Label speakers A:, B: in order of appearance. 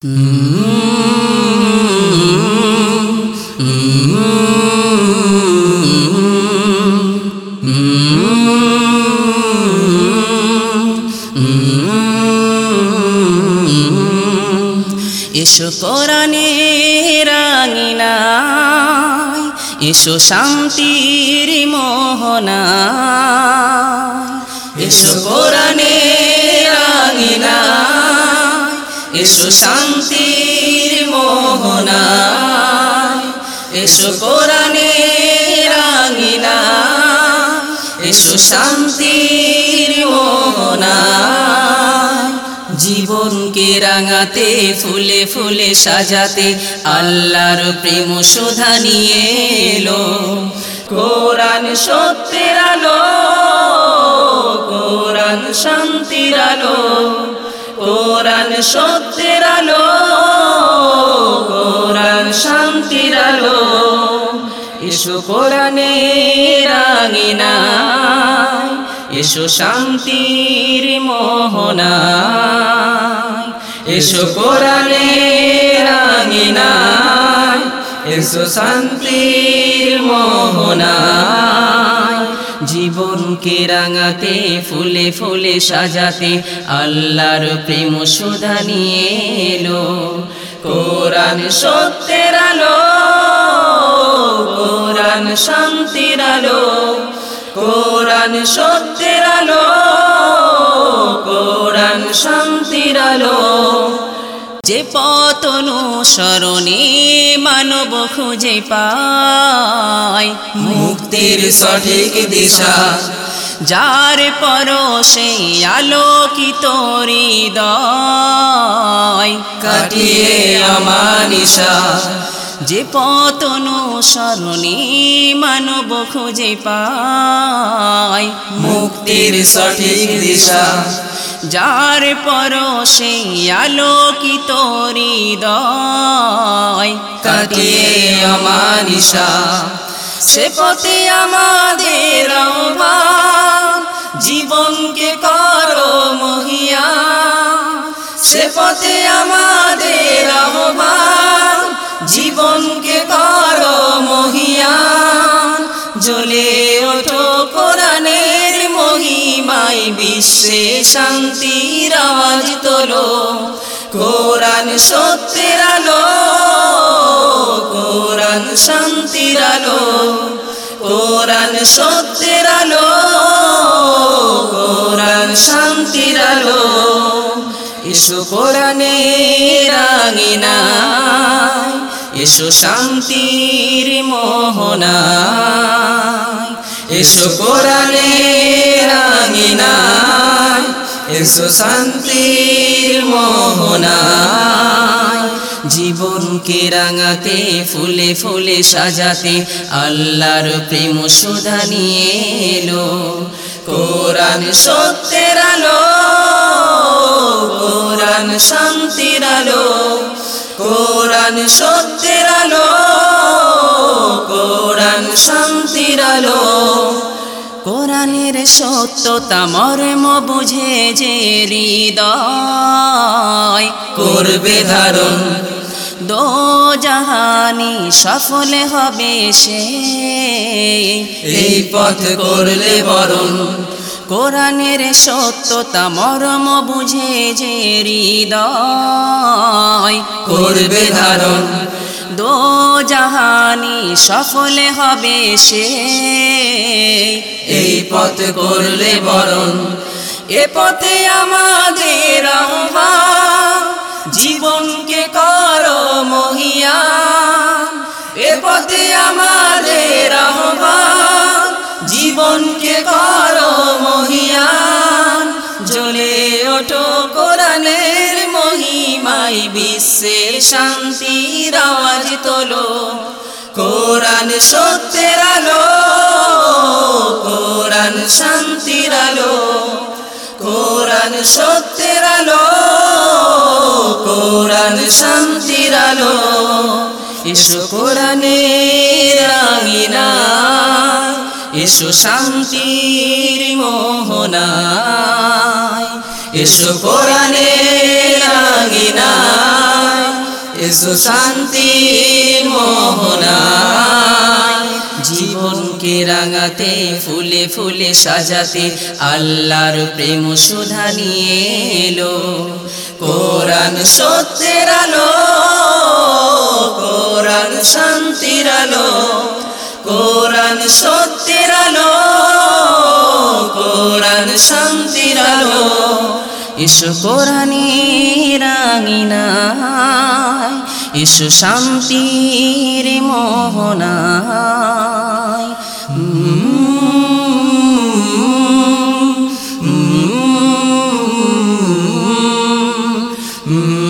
A: এসো কোরআনে রাঙিনায় এসো শান্তির মোহনা এসো কোরআনে এসো শান্তির মোহনা এসো কোরআনে রাঙিনায় এসো শান্তির মোহনা জীবনকে রাঙাতে, ফুলে ফুলে সাজাতে আল্লাহর প্রেম সুধা নিয়ে এলো। কোরআন সত্যের আলো, কোরআন শান্তির আলো। কোরআন সত্যের আলো, কোরআন শান্তির আলো। এসো কোরআনে রাঙিনা এসো শান্তির মোহনা এসো কোরআনে রাঙিনা এসো শান্তির মোহনা জীবনকে রাঙাতে, ফুলে ফুলে সাজাতে আল্লাহর প্রেম সুধা নিয়ে এলো। কোরআন সত্যের আলো, কোরআন শান্তির আলো, কোরআন সত্যের যে পথ অনুসরণে মানব খুঁজে পায়।
B: মুক্তির সঠিক দিশা,
A: যার পরশে আলোকিত হৃদয়,
B: কাটিয়ে আমানিশা
A: যে পথ অনুসরণে মানব খুঁজে পায়।
B: মুক্তির সঠিক দিশা,
A: যার পরশে আলোকিত হৃদয়
B: কাটিয়ে আমানিশা
A: সে পথে আমাদের জীবনকে করো মহিয়া। সে পথে আমাদের আহ্বান জীবনকে করো মহিয়ান জ্বলে ওঠো কোরআনের মহিমায়, বিশ্বে শান্তির আওয়াজ তোলো। কোরআন সত্যের আলো, কোরআন শান্তির আলো। কোরআন সত্যের আলো, কোরআন শান্তির আলো। এসো কোরআনে রাঙিনা এসো শান্তির মোহনা,
B: এসো কোরআনে রাঙিনা এসো শান্তির মোহনা।
A: জীবনকে রাঙাতে, ফুলে ফুলে সাজাতে আল্লাহর প্রেম সুধা নিয়ে এলো। কোরআন সত্যের আলো, কোরআন শান্তির আলো। কোরআন সত্যের আলো, কোরআন শান্তির আলো। কোরআনের সত্যতা মর্ম বুঝে যে হৃদয়
B: করবে ধারণ।
A: দো জাহানি সফল হবে সে,
B: এই পথ করলে বরণ।
A: কোরআনের সত্যতা মর্ম বুঝে যে হৃদয়
B: করবে ধারণ।
A: দো জাহানি সফল হবে সে।
B: এই পথ করলে বরণ।
A: এ পথে আমাদের জীবনকে করো মহিয়া। এ পথে আমাদের জীবনকে করো ওঠো কোরআনের মহিমাই বিশ্বের শান্তির আওয়াজ তোলো। কোরআন সত্যের আলো, কোরআন শান্তির আলো। কোরআন সত্যের আলো, কোরআন শান্তির আলো। এসো কোরআনে রাঙিনা এসো শান্তির মোহনায় এসো কোরআনে রাঙিনা
B: এসো শান্তির মোহনায়
A: জীবনকে রাঙাতে ফুলে ফুলে সাজাতে আল্লাহর প্রেম সুধা নিয়ে এলো
B: কোরআন সত্যের আলো কোরআন শান্তির আলো কোরআন সত্যের আলো কোরআন শান্তির আলো
A: ইসু কোরআনে রাঙিনায় ইসু শান্তির মোহনায় Mm-hmm.